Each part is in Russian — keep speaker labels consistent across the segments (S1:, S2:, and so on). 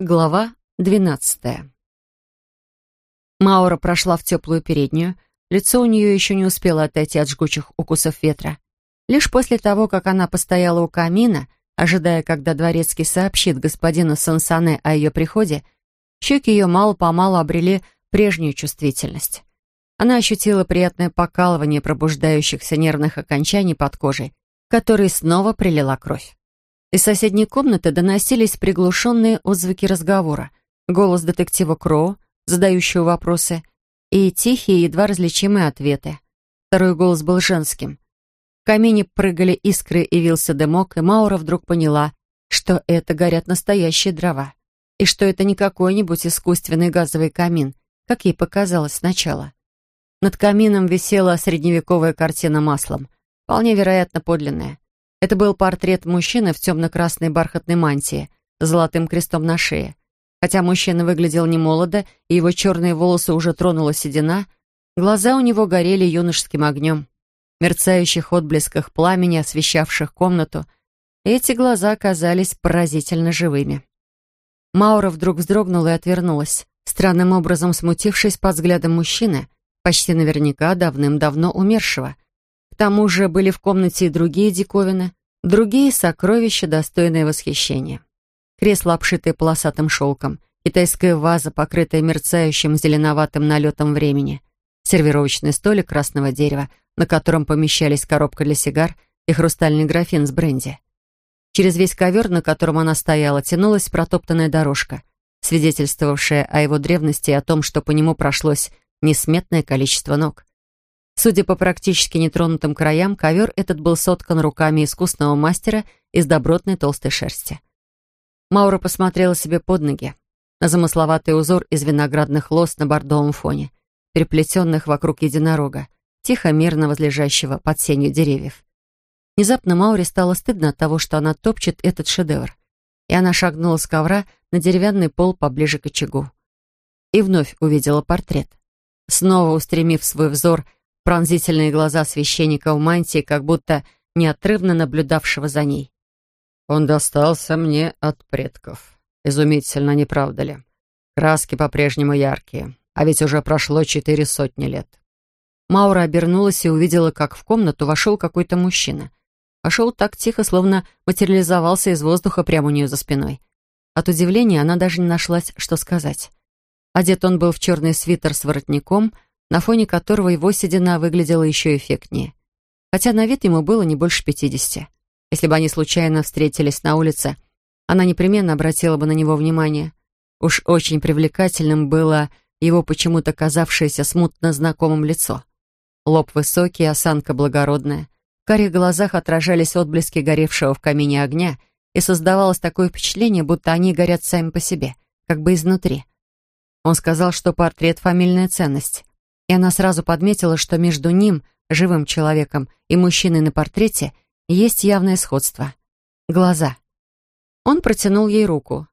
S1: Глава двенадцатая. Маура прошла в теплую переднюю. Лицо у нее еще не успело отойти от жгучих укусов ветра. Лишь после того, как она постояла у камина, ожидая, когда дворецкий сообщит господину Сансане о ее приходе, щеки ее мало-помалу обрели прежнюю чувствительность. Она ощутила приятное покалывание пробуждающихся нервных окончаний под кожей, которой снова прилила кровь. Из соседней комнаты доносились приглушенные отзвуки разговора, голос детектива Кроу, задающего вопросы, и тихие, едва различимые ответы. Второй голос был женским. В камине прыгали искры и вился дымок, и Маура вдруг поняла, что это горят настоящие дрова, и что это не какой-нибудь искусственный газовый камин, как ей показалось сначала. Над камином висела средневековая картина маслом, вполне вероятно подлинная. Это был портрет мужчины в темно-красной бархатной мантии с золотым крестом на шее. Хотя мужчина выглядел немолодо, и его черные волосы уже тронула седина, глаза у него горели юношеским огнем. Мерцающих отблесках пламени, освещавших комнату, эти глаза казались поразительно живыми. Маура вдруг вздрогнула и отвернулась, странным образом смутившись под взглядом мужчины, почти наверняка давным-давно умершего — тому же были в комнате и другие диковины, другие сокровища, достойные восхищения. Кресло, обшитое полосатым шелком, китайская ваза, покрытая мерцающим зеленоватым налетом времени, сервировочный столик красного дерева, на котором помещались коробка для сигар и хрустальный графин с бренди. Через весь ковер, на котором она стояла, тянулась протоптанная дорожка, свидетельствовавшая о его древности и о том, что по нему прошлось несметное количество ног. Судя по практически нетронутым краям, ковер этот был соткан руками искусного мастера из добротной толстой шерсти. Маура посмотрела себе под ноги на замысловатый узор из виноградных лоз на бордовом фоне, переплетенных вокруг единорога, тихо мирно возлежащего под сенью деревьев. Внезапно Мауре стало стыдно от того, что она топчет этот шедевр, и она шагнула с ковра на деревянный пол поближе к очагу. И вновь увидела портрет. Снова устремив свой взор пронзительные глаза священника в мантии, как будто неотрывно наблюдавшего за ней. «Он достался мне от предков. Изумительно, не правда ли? Краски по-прежнему яркие, а ведь уже прошло четыре сотни лет». Маура обернулась и увидела, как в комнату вошел какой-то мужчина. Вошел так тихо, словно материализовался из воздуха прямо у нее за спиной. От удивления она даже не нашлась, что сказать. Одет он был в черный свитер с воротником — на фоне которого его седина выглядела еще эффектнее. Хотя на вид ему было не больше пятидесяти. Если бы они случайно встретились на улице, она непременно обратила бы на него внимание. Уж очень привлекательным было его почему-то казавшееся смутно знакомым лицо. Лоб высокий, осанка благородная. В карих глазах отражались отблески горевшего в камине огня, и создавалось такое впечатление, будто они горят сами по себе, как бы изнутри. Он сказал, что портрет — фамильная ценность и она сразу подметила, что между ним, живым человеком, и мужчиной на портрете есть явное сходство. Глаза. Он протянул ей руку.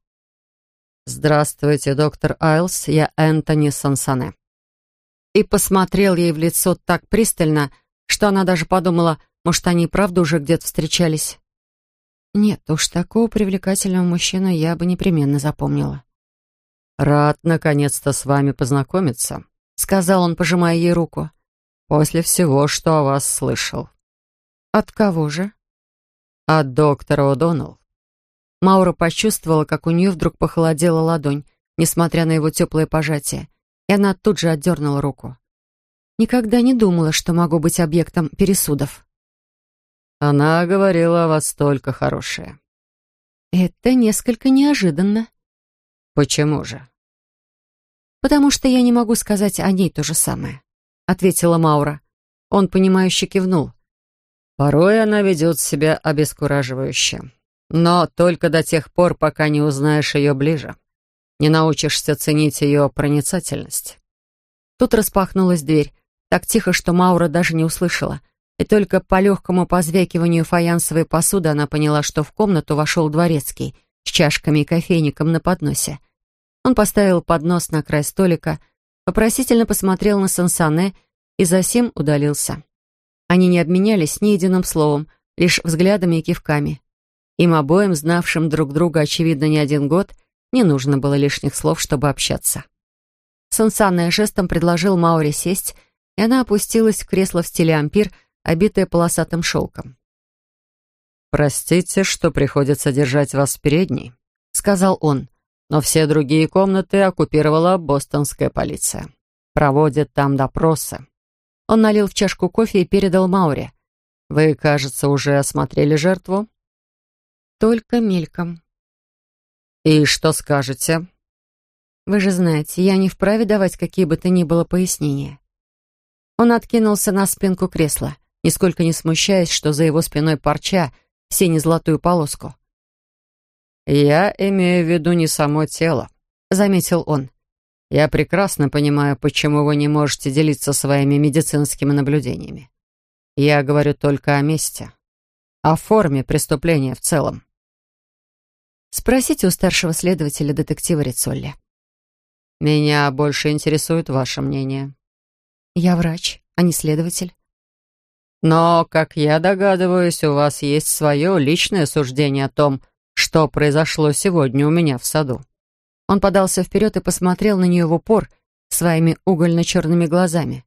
S1: «Здравствуйте, доктор Айлс, я Энтони Сансане». И посмотрел ей в лицо так пристально, что она даже подумала, может, они и правда уже где-то встречались. Нет, уж такого привлекательного мужчину я бы непременно запомнила. «Рад, наконец-то, с вами познакомиться», — сказал он, пожимая ей руку. «После всего, что о вас слышал». «От кого же?» «От доктора О'Доннелл». Маура почувствовала, как у нее вдруг похолодела ладонь, несмотря на его теплое пожатие, и она тут же отдернула руку. «Никогда не думала, что могу быть объектом пересудов». «Она говорила о вас только хорошее». «Это несколько неожиданно». «Почему же?» «Потому что я не могу сказать о ней то же самое», — ответила Маура. Он, понимающе кивнул. «Порой она ведет себя обескураживающе. Но только до тех пор, пока не узнаешь ее ближе. Не научишься ценить ее проницательность». Тут распахнулась дверь, так тихо, что Маура даже не услышала. И только по легкому позвякиванию фаянсовой посуды она поняла, что в комнату вошел дворецкий с чашками и кофейником на подносе. Он поставил поднос на край столика, вопросительно посмотрел на Сансане и засим удалился. Они не обменялись ни единым словом, лишь взглядами и кивками. Им обоим, знавшим друг друга, очевидно, не один год, Не нужно было лишних слов, чтобы общаться. Сансанная жестом предложил Мауре сесть, и она опустилась в кресло в стиле ампир, обитое полосатым шелком.
S2: «Простите, что приходится держать вас в передней», — сказал он, «но все другие комнаты оккупировала бостонская полиция. Проводят там допросы».
S1: Он налил в чашку кофе и передал Мауре.
S2: «Вы, кажется, уже осмотрели жертву?»
S1: «Только мельком».
S2: «И что скажете?»
S1: «Вы же знаете, я не вправе давать какие бы то ни было пояснения». Он откинулся на спинку кресла, нисколько не смущаясь, что за его спиной парча, сине золотую полоску.
S2: «Я имею в виду не само тело», — заметил он. Я прекрасно понимаю, почему вы не можете делиться своими медицинскими наблюдениями. Я говорю только о месте, о форме преступления в целом.
S1: Спросите у старшего следователя детектива Рицолли.
S2: Меня больше интересует ваше мнение.
S1: Я врач, а не следователь.
S2: Но, как я догадываюсь, у вас есть свое личное суждение о том, что произошло сегодня у меня в саду.
S1: Он подался вперед и посмотрел на нее в упор своими угольно-черными глазами.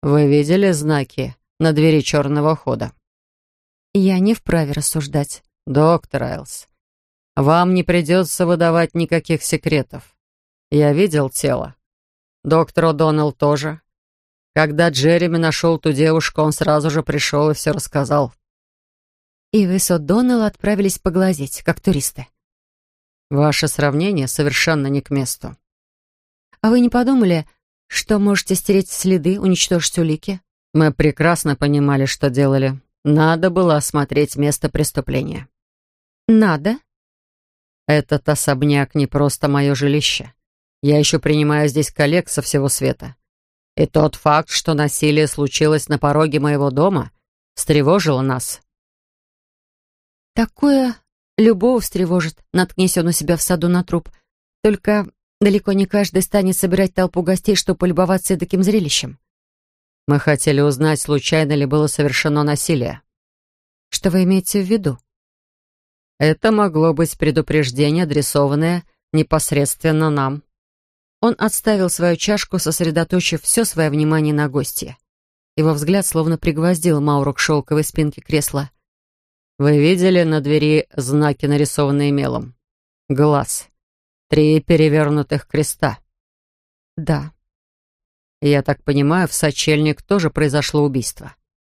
S2: «Вы видели знаки на двери черного хода?»
S1: «Я не вправе рассуждать».
S2: «Доктор Айлс, вам не придется выдавать никаких секретов. Я видел тело. Доктор О'Доннелл тоже. Когда Джереми нашел ту девушку, он сразу же пришел и все рассказал».
S1: И вы с О'Доннелл отправились поглазеть, как туристы.
S2: Ваше сравнение совершенно не к месту.
S1: А вы не подумали, что можете стереть следы, уничтожить улики?
S2: Мы прекрасно понимали, что делали. Надо было осмотреть место преступления.
S1: Надо?
S2: Этот особняк не просто мое жилище. Я еще принимаю здесь коллег со всего света. И тот факт, что насилие случилось на пороге моего дома, встревожило нас.
S1: Такое Любого встревожит, наткнись он у себя в саду на труп. Только далеко не каждый станет собирать толпу гостей, чтобы полюбоваться таким зрелищем.
S2: Мы хотели узнать, случайно ли было совершено насилие.
S1: Что вы имеете в виду?
S2: Это могло быть предупреждение, адресованное непосредственно нам.
S1: Он отставил свою чашку, сосредоточив все свое внимание на гостье. Его взгляд словно пригвоздил Мауру к шелковой спинке кресла —
S2: вы видели на двери знаки, нарисованные мелом? Глаз. Три перевернутых креста.
S1: Да.
S2: Я так понимаю, в сочельник тоже произошло убийство.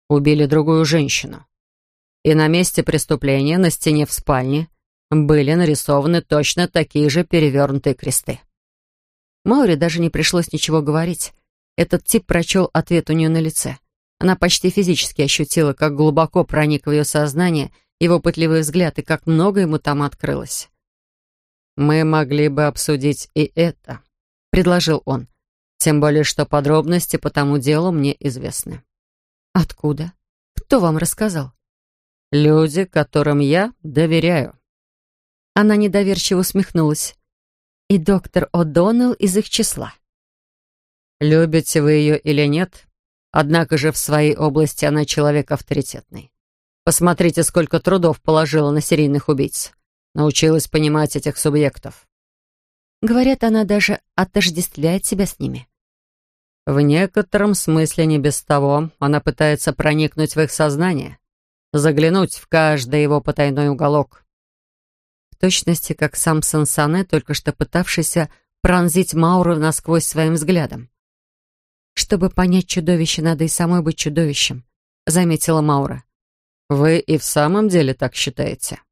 S2: Убили другую женщину. И на месте преступления, на стене в спальне, были нарисованы точно такие же перевернутые кресты.
S1: Маури даже не пришлось ничего говорить. Этот тип прочел ответ у нее на лице. Она почти физически ощутила, как глубоко проник в ее сознание его пытливый взгляд и как много ему там открылось.
S2: «Мы могли бы обсудить и это», — предложил он. «Тем более, что подробности по тому делу мне известны».
S1: «Откуда? Кто вам рассказал?»
S2: «Люди, которым я доверяю».
S1: Она недоверчиво усмехнулась. «И доктор О'Доннелл из их числа».
S2: «Любите вы ее или нет, Однако же в своей области она человек авторитетный. Посмотрите, сколько трудов положила на серийных убийц. Научилась понимать этих субъектов.
S1: Говорят, она даже отождествляет себя с ними.
S2: В некотором смысле не без того. Она пытается проникнуть в их сознание, заглянуть в каждый его потайной уголок.
S1: В точности, как сам Сансане, только что пытавшийся пронзить Мауру насквозь своим взглядом. «Чтобы понять чудовище, надо и самой быть чудовищем», — заметила Маура.
S2: «Вы и в самом деле так считаете?»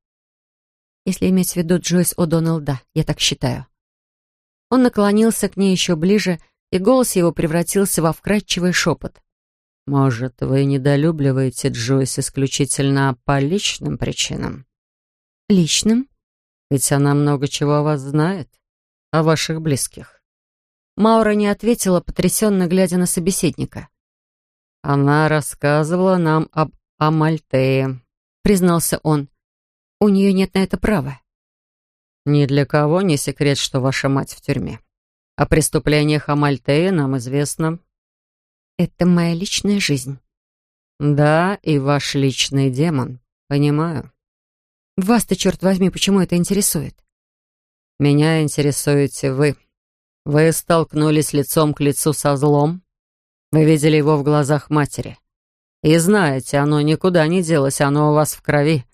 S1: «Если иметь в виду Джойс О'Доннелл, да, я так считаю». Он наклонился к ней еще ближе, и голос его превратился во вкрадчивый шепот.
S2: «Может, вы недолюбливаете Джойс исключительно по личным причинам?»
S1: «Личным?»
S2: «Ведь она много чего о вас знает, о ваших близких».
S1: Маура не ответила, потрясенно глядя на собеседника.
S2: «Она рассказывала нам об Амальтее», — признался он.
S1: «У нее нет на это права».
S2: «Ни для кого не секрет, что ваша мать в тюрьме. О преступлениях Амальтея нам известно».
S1: «Это моя личная жизнь».
S2: «Да, и ваш личный демон. Понимаю».
S1: «Вас-то, черт возьми, почему это интересует?»
S2: Меня интересуете вы. Вы столкнулись лицом к лицу со злом. Вы видели его в глазах матери. И знаете, оно никуда не делось, оно у вас в крови.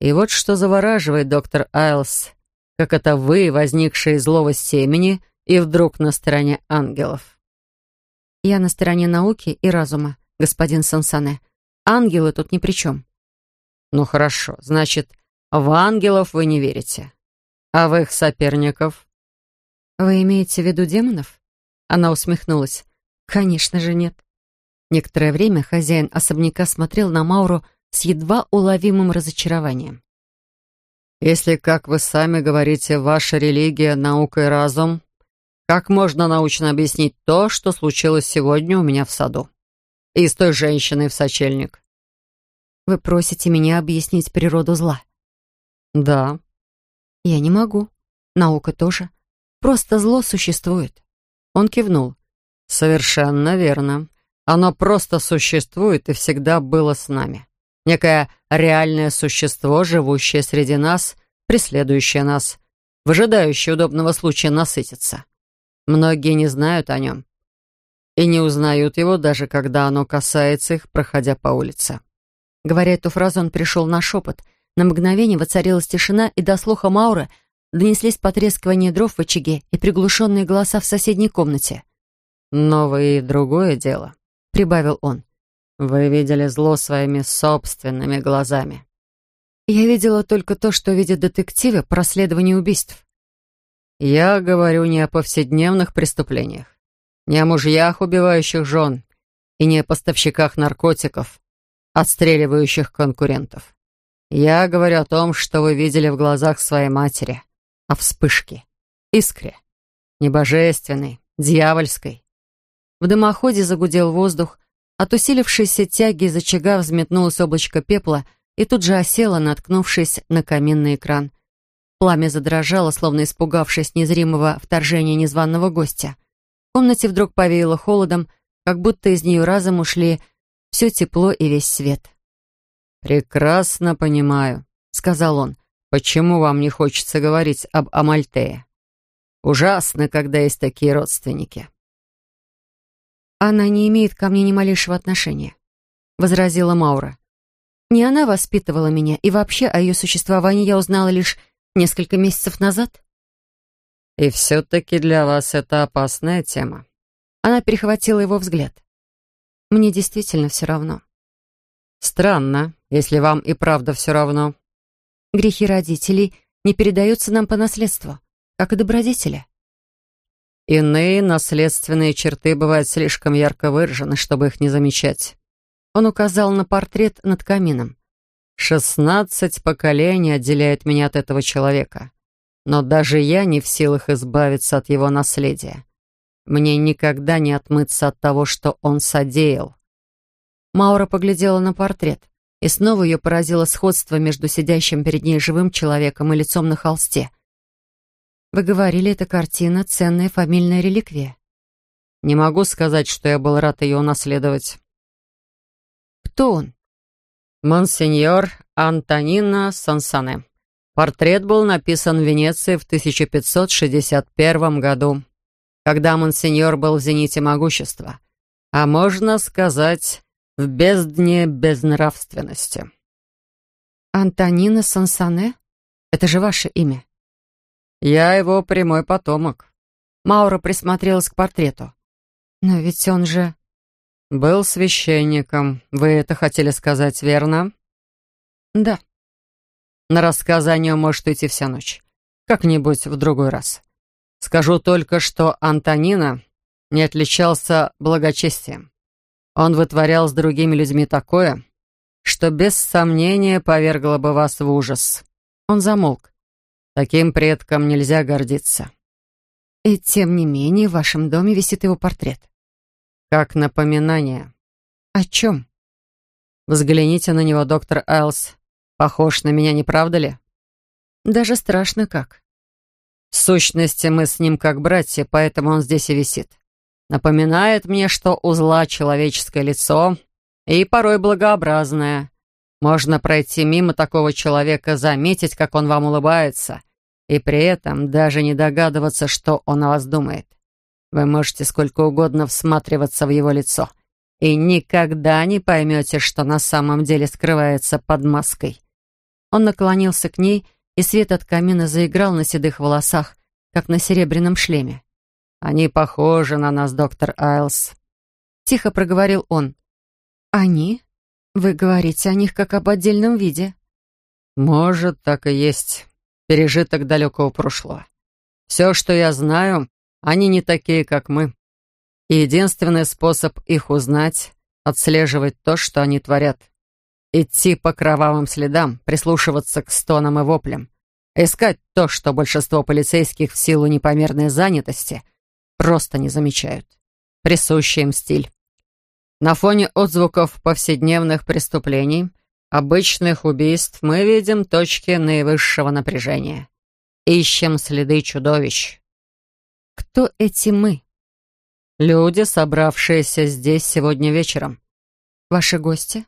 S2: И вот что завораживает доктор Айлс, как это вы, возникшие из злого семени, и вдруг на стороне ангелов.
S1: Я на стороне науки и разума, господин Сансане. Ангелы тут ни при чем.
S2: Ну хорошо, значит, в ангелов вы не верите. А в их соперников?
S1: Вы имеете в виду демонов? Она усмехнулась. Конечно же нет. Некоторое время хозяин особняка смотрел на Мауру с едва уловимым разочарованием.
S2: «Если, как вы сами говорите, ваша религия — наука и разум, как можно научно объяснить то, что случилось сегодня у меня в саду? И с той женщиной в сочельник?»
S1: «Вы просите меня объяснить природу зла?»
S2: «Да».
S1: «Я не могу. Наука тоже. Просто зло существует». Он кивнул.
S2: «Совершенно верно. Оно просто существует и всегда было с нами. Некое реальное существо, живущее среди нас, преследующее нас, выжидающее удобного случая насытиться. Многие не знают о нем и не узнают его, даже когда оно касается их, проходя по улице.
S1: Говоря эту фразу, он пришел на шепот. На мгновение воцарилась тишина, и до слуха Мауры донеслись потрескивание дров в очаге и приглушенные голоса в соседней комнате.
S2: «Но вы и другое дело», — прибавил он. «Вы видели зло своими собственными глазами».
S1: «Я видела только то, что видят детективы по расследованию убийств».
S2: «Я говорю не о повседневных преступлениях, не о мужьях, убивающих жен, и не о поставщиках наркотиков, отстреливающих конкурентов. Я говорю о том, что вы видели в глазах своей матери, о вспышке, искре, небожественной, дьявольской, в дымоходе загудел воздух, от усилившейся тяги из очага взметнулось облачко пепла и тут же осело, наткнувшись на каминный экран. Пламя задрожало, словно испугавшись незримого вторжения незваного гостя. В комнате вдруг повеяло холодом, как будто из нее разом ушли все тепло и весь свет. «Прекрасно понимаю», — сказал он, — «почему вам не хочется говорить об Амальтее? Ужасно, когда есть такие родственники».
S1: «Она не имеет ко мне ни малейшего отношения», — возразила Маура. «Не она воспитывала меня, и вообще о ее существовании я узнала лишь несколько месяцев назад».
S2: «И все-таки для вас это опасная тема».
S1: Она перехватила его взгляд. «Мне действительно все равно».
S2: «Странно, если вам и правда все равно».
S1: «Грехи родителей не передаются нам по наследству, как и добродетели».
S2: Иные наследственные черты бывают слишком ярко выражены, чтобы их не замечать. Он указал на портрет над камином. «Шестнадцать поколений отделяет меня от этого человека. Но даже я не в силах избавиться от его наследия. Мне никогда не отмыться от того, что он содеял».
S1: Маура поглядела на портрет, и снова ее поразило сходство между сидящим перед ней живым человеком и лицом на холсте — вы говорили, эта картина — ценная фамильная реликвия.
S2: Не могу сказать, что я был рад ее унаследовать.
S1: Кто он?
S2: Монсеньор Антонино Сансане. Портрет был написан в Венеции в 1561 году, когда монсеньор был в зените могущества, а можно сказать, в бездне безнравственности.
S1: Антонино Сансане? Это же ваше имя.
S2: «Я его прямой потомок».
S1: Маура присмотрелась к портрету. «Но ведь он же...»
S2: «Был священником. Вы это хотели сказать, верно?»
S1: «Да».
S2: На рассказы о нем может идти вся ночь. Как-нибудь в другой раз. Скажу только, что Антонина не отличался благочестием. Он вытворял с другими людьми такое, что без сомнения повергло бы вас в ужас. Он замолк. Таким предкам нельзя гордиться.
S1: И тем не менее в вашем доме висит его портрет.
S2: Как напоминание.
S1: О чем?
S2: Взгляните на него, доктор Айлс. Похож на меня, не правда ли?
S1: Даже страшно как.
S2: В сущности, мы с ним как братья, поэтому он здесь и висит. Напоминает мне, что у зла человеческое лицо и порой благообразное. Можно пройти мимо такого человека, заметить, как он вам улыбается, и при этом даже не догадываться, что он о вас думает. Вы можете сколько угодно всматриваться в его лицо и никогда не поймете, что на самом деле скрывается под маской. Он наклонился к ней, и свет от камина заиграл на седых волосах, как на серебряном шлеме. «Они похожи на нас, доктор Айлс», — тихо проговорил он. «Они? Вы говорите о них как об отдельном виде?» «Может, так и есть. Пережиток далекого прошлого. Все, что я знаю, они не такие, как мы. И единственный способ их узнать — отслеживать то, что они творят. Идти по кровавым следам, прислушиваться к стонам и воплям. Искать то, что большинство полицейских в силу непомерной занятости просто не замечают. Присущий им стиль. На фоне отзвуков повседневных преступлений, обычных убийств, мы видим точки наивысшего напряжения. Ищем следы чудовищ. Кто эти «мы»? Люди, собравшиеся здесь сегодня вечером. Ваши гости?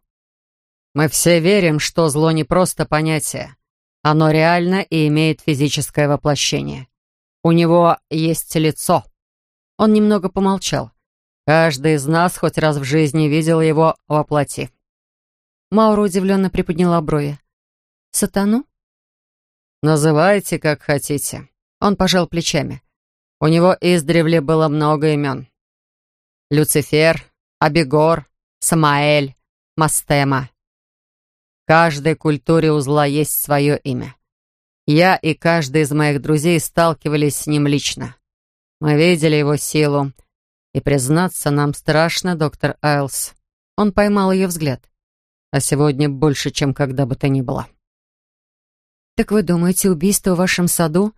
S2: Мы все верим, что зло не просто понятие. Оно реально и имеет физическое воплощение. У него есть лицо. Он немного помолчал. Каждый из нас хоть раз в жизни видел его во плоти. Маура удивленно приподняла брови. «Сатану?» «Называйте, как хотите». Он пожал плечами. У него издревле было много имен. Люцифер, Абегор, Самаэль, Мастема. В каждой культуре у зла есть свое имя. Я и каждый из моих друзей сталкивались с ним лично. Мы видели его силу. И, признаться, нам страшно, доктор Айлс. Он поймал ее взгляд. А сегодня больше, чем когда бы то ни было. «Так вы думаете, убийство в вашем саду?»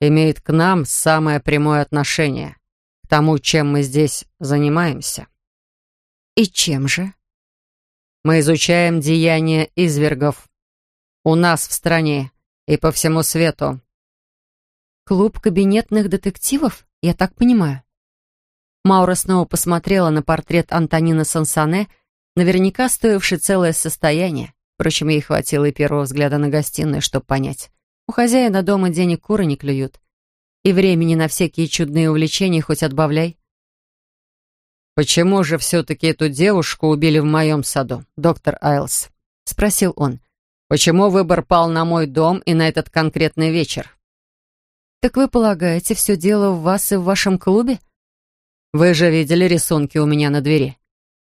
S2: «Имеет к нам самое прямое отношение, к тому, чем мы здесь занимаемся». «И чем же?» Мы изучаем деяния извергов. У нас в стране и по всему свету. Клуб кабинетных детективов, я так понимаю. Маура снова посмотрела на портрет Антонина Сансане, наверняка стоивший целое состояние. Впрочем, ей хватило и первого взгляда на гостиную, чтобы понять. У хозяина дома денег куры не клюют. И времени на всякие чудные увлечения хоть отбавляй. «Почему же все-таки эту девушку убили в моем саду, доктор Айлс?» — спросил он. «Почему выбор пал на мой дом и на этот конкретный вечер?» «Так вы полагаете, все дело в вас и в вашем клубе?» «Вы же видели рисунки у меня на двери.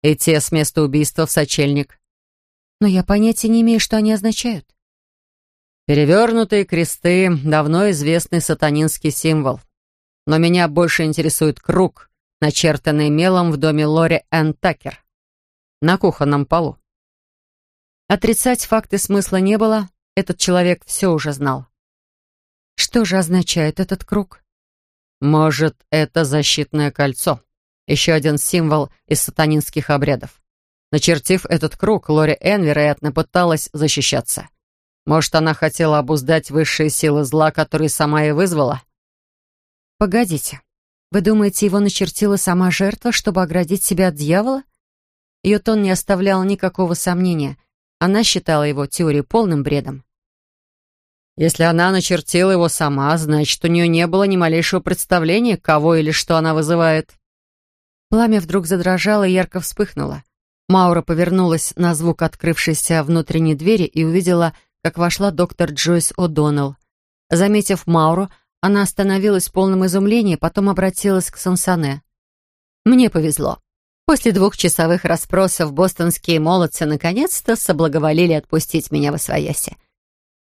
S2: И те с места убийства в сочельник». «Но я понятия не имею, что они означают». «Перевернутые кресты — давно известный сатанинский символ. Но меня больше интересует круг, начертанный мелом в доме Лори Энн Такер. На кухонном полу. Отрицать факты смысла не было, этот человек все уже знал. Что же означает этот круг? Может, это защитное кольцо. Еще один символ из сатанинских обрядов. Начертив этот круг, Лори Энн, вероятно, пыталась защищаться. Может, она хотела обуздать высшие силы зла, которые сама и вызвала? Погодите. Вы думаете, его начертила сама жертва, чтобы оградить себя от дьявола? Ее тон не оставлял никакого сомнения. Она считала его теорию полным бредом. Если она начертила его сама, значит, у нее не было ни малейшего представления, кого или что она вызывает. Пламя вдруг задрожало и ярко вспыхнуло. Маура повернулась на звук открывшейся внутренней двери и увидела, как вошла доктор Джойс О'Доннелл. Заметив Мауру, она остановилась в полном изумлении, потом обратилась к Сансане. «Мне повезло. После двухчасовых расспросов бостонские молодцы наконец-то соблаговолили отпустить меня во свояси.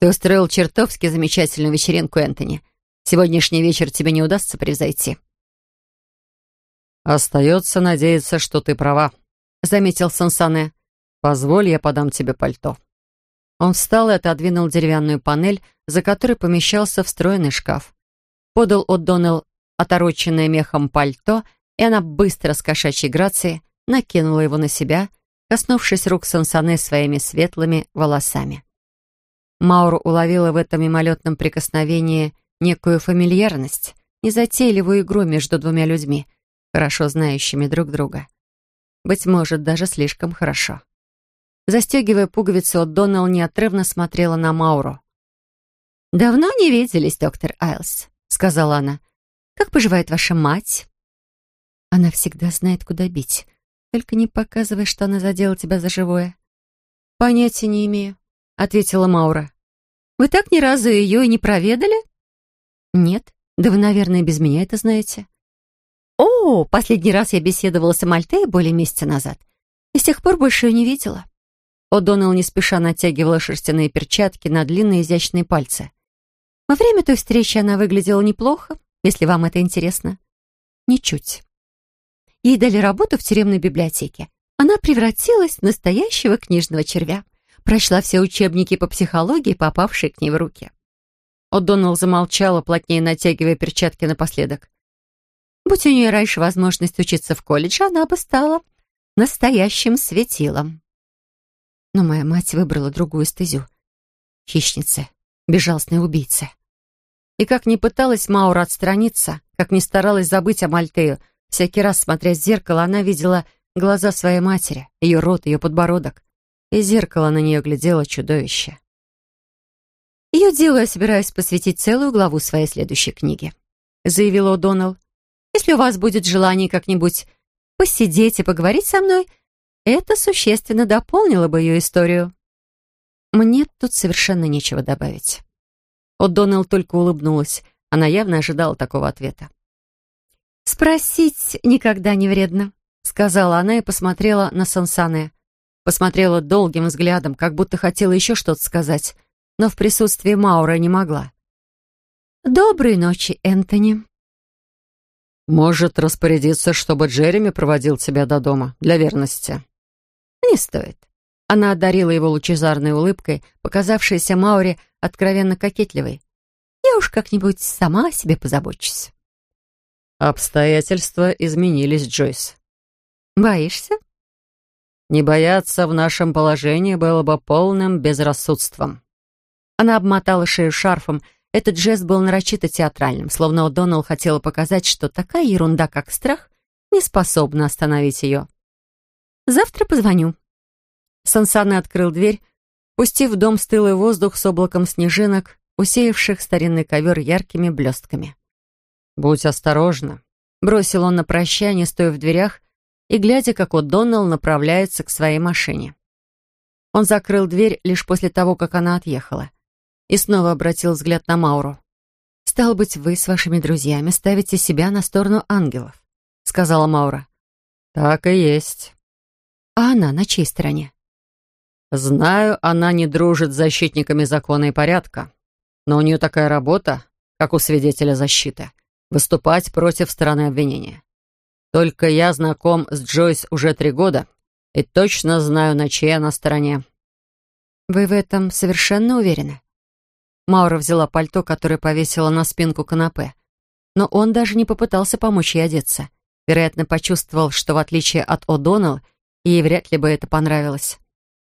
S2: Ты устроил чертовски замечательную вечеринку, Энтони. Сегодняшний вечер тебе не удастся превзойти». «Остается надеяться, что ты права», — заметил Сансане. «Позволь, я подам тебе пальто». Он встал и отодвинул деревянную панель, за которой помещался встроенный шкаф подал О'Доннелл отороченное мехом пальто, и она быстро с кошачьей грацией накинула его на себя, коснувшись рук Сансане своими светлыми волосами. Мауру уловила в этом мимолетном прикосновении некую фамильярность, незатейливую игру между двумя людьми, хорошо знающими друг друга. Быть может, даже слишком хорошо. Застегивая пуговицу, О'Доннелл неотрывно смотрела на Мауру.
S1: «Давно не виделись, доктор Айлс», — сказала она. «Как поживает ваша мать?» «Она всегда знает, куда бить. Только не показывай, что она задела тебя за живое». «Понятия не имею», — ответила Маура. «Вы так ни разу ее и не проведали?» «Нет. Да вы, наверное, без меня это знаете». «О, последний раз я беседовала с Амальтеей более месяца назад. И с тех пор больше ее не видела». О'Доннелл не спеша натягивала шерстяные перчатки на длинные изящные пальцы. Во время той встречи она выглядела неплохо, если вам это интересно. Ничуть. Ей дали работу в тюремной библиотеке. Она превратилась в настоящего книжного червя. Прошла все учебники по психологии, попавшие к ней в руки. О'Доннелл замолчала, плотнее натягивая перчатки напоследок. Будь у нее раньше возможность учиться в колледже, она бы стала настоящим светилом. Но моя мать выбрала другую стезю. Хищница, безжалостная убийца. И как ни пыталась Маура отстраниться, как ни старалась забыть о Мальтею, всякий раз, смотря в зеркало, она видела глаза своей матери, ее рот, ее подбородок. И зеркало на нее глядело чудовище. «Ее делу я собираюсь посвятить целую главу своей следующей книги», заявил О'Доннелл. «Если у вас будет желание как-нибудь посидеть и поговорить со мной, это существенно дополнило бы ее историю». Мне тут совершенно нечего добавить. О'Доннелл только улыбнулась. Она явно ожидала такого ответа. «Спросить никогда не вредно», — сказала она и посмотрела на Сансане. Посмотрела долгим взглядом, как будто хотела еще что-то сказать, но в присутствии Маура не могла. «Доброй ночи, Энтони».
S2: «Может распорядиться, чтобы Джереми проводил тебя до дома, для верности?»
S1: «Не стоит». Она одарила его лучезарной улыбкой, показавшейся Мауре откровенно кокетливой. «Я уж как-нибудь сама о себе позабочусь».
S2: «Обстоятельства изменились, Джойс».
S1: «Боишься?»
S2: «Не бояться в нашем положении было бы полным безрассудством».
S1: Она обмотала шею шарфом. Этот жест был нарочито театральным, словно О'Доннелл хотела показать, что такая ерунда, как страх, не способна остановить ее. «Завтра позвоню». Сансаны открыл дверь, пустив в дом стылый воздух с облаком снежинок, усеявших старинный ковер яркими блестками.
S2: «Будь осторожна», — бросил он на прощание, стоя в дверях и глядя, как О'Доннелл направляется к своей машине. Он закрыл дверь лишь после того, как она отъехала, и снова обратил взгляд на Мауру. «Стало быть, вы с вашими друзьями ставите себя на сторону ангелов», — сказала Маура. «Так и есть».
S1: «А она на чьей стороне?»
S2: «Знаю, она не дружит с защитниками закона и порядка, но у нее такая работа, как у свидетеля защиты, выступать против стороны обвинения. Только я знаком с Джойс уже три года и точно знаю, на чьей она стороне».
S1: «Вы в этом совершенно уверены?» Маура взяла пальто, которое повесила на спинку канапе. Но он даже не попытался помочь ей одеться. Вероятно, почувствовал, что в отличие от О'Доннелл, ей вряд ли бы это понравилось.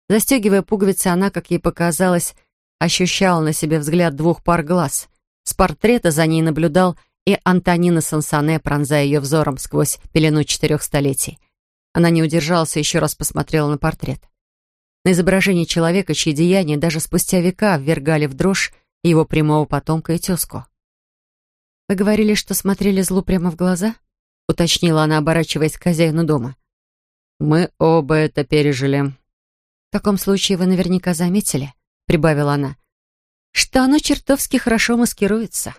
S1: Застегивая пуговицы, она, как ей показалось, ощущала на себе взгляд двух пар глаз. С портрета за ней наблюдал и Антонина Сансане, пронзая ее взором сквозь пелену четырех столетий. Она не удержалась и еще раз посмотрела на портрет. На изображении человека, чьи деяния даже спустя века ввергали в дрожь его прямого потомка и тезку. «Вы говорили, что смотрели злу прямо в глаза?» — уточнила она, оборачиваясь к хозяину дома.
S2: «Мы оба это пережили»,
S1: «В таком случае вы наверняка заметили», — прибавила она, «что оно чертовски хорошо маскируется».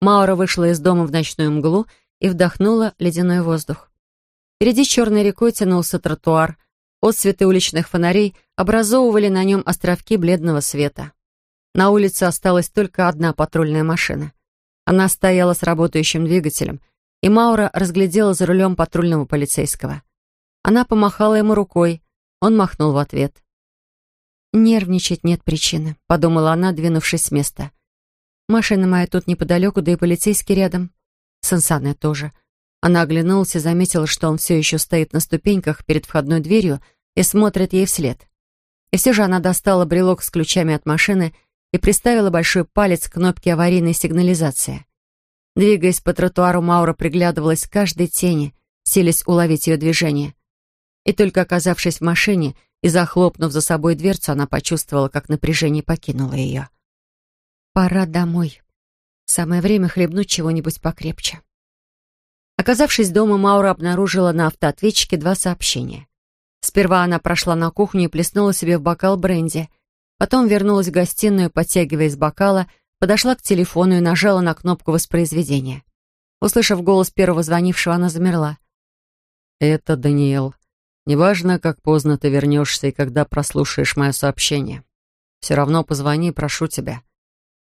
S1: Маура вышла из дома в ночную мглу и вдохнула ледяной воздух. Впереди черной рекой тянулся тротуар. Отсветы уличных фонарей образовывали на нем островки бледного света. На улице осталась только одна патрульная машина. Она стояла с работающим двигателем, и Маура разглядела за рулем патрульного полицейского. Она помахала ему рукой, он махнул в ответ. «Нервничать нет причины», — подумала она, двинувшись с места. «Машина моя тут неподалеку, да и полицейский рядом. Сансане тоже». Она оглянулась и заметила, что он все еще стоит на ступеньках перед входной дверью и смотрит ей вслед. И все же она достала брелок с ключами от машины и приставила большой палец к кнопке аварийной сигнализации. Двигаясь по тротуару, Маура приглядывалась к каждой тени, селись уловить ее движение. И только оказавшись в машине и захлопнув за собой дверцу, она почувствовала, как напряжение покинуло ее. Пора домой. Самое время хлебнуть чего-нибудь покрепче. Оказавшись дома, Маура обнаружила на автоответчике два сообщения. Сперва она прошла на кухню и плеснула себе в бокал бренди. Потом вернулась в гостиную, подтягивая из бокала, подошла к телефону и нажала на кнопку воспроизведения. Услышав голос первого звонившего, она замерла.
S2: «Это Даниэл. Неважно, как поздно ты вернешься и когда прослушаешь мое сообщение. Все равно позвони, прошу тебя.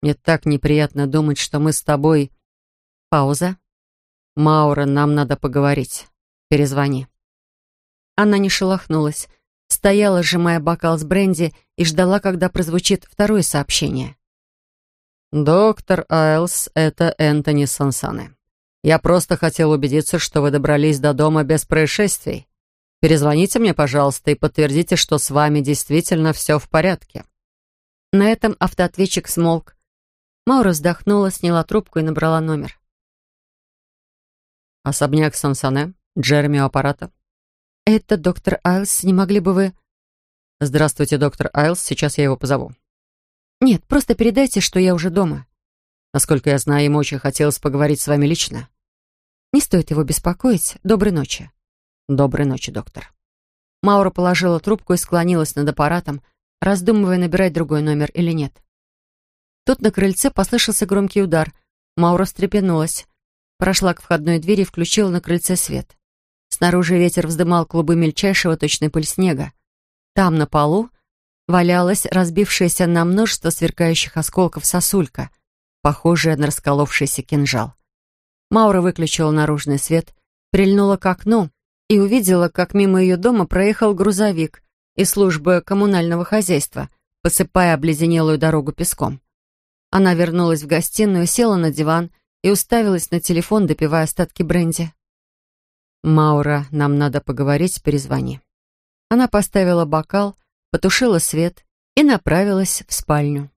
S2: Мне так неприятно думать, что мы с тобой...»
S1: Пауза.
S2: «Маура, нам надо поговорить. Перезвони».
S1: Она не шелохнулась, стояла, сжимая бокал с бренди, и ждала, когда прозвучит второе сообщение.
S2: «Доктор Айлс, это Энтони Сансане. Я просто хотел убедиться, что вы добрались до дома без происшествий. Перезвоните мне, пожалуйста, и подтвердите, что с вами действительно все в порядке».
S1: На этом автоответчик смолк. Маура вздохнула, сняла трубку и набрала номер.
S2: «Особняк Сансане, Джереми у аппарата».
S1: «Это доктор Айлс, не могли бы вы...»
S2: «Здравствуйте, доктор Айлс, сейчас я его позову».
S1: «Нет, просто передайте, что я уже дома».
S2: Насколько я знаю, ему очень хотелось поговорить с вами лично.
S1: Не стоит его беспокоить. Доброй ночи.
S2: Доброй ночи, доктор.
S1: Маура положила трубку и склонилась над аппаратом, раздумывая, набирать другой номер или нет. Тут на крыльце послышался громкий удар. Маура встрепенулась. Прошла к входной двери и включила на крыльце свет. Снаружи ветер вздымал клубы мельчайшего точной пыль снега. Там, на полу, валялась разбившаяся на множество сверкающих осколков сосулька, похожая на расколовшийся кинжал. Маура выключила наружный свет, прильнула к окну и увидела, как мимо ее дома проехал грузовик из службы коммунального хозяйства, посыпая обледенелую дорогу песком. Она вернулась в гостиную, села на диван и уставилась на телефон, допивая остатки бренди.
S2: «Маура, нам надо поговорить, перезвони».
S1: Она поставила бокал, потушила свет и направилась в спальню.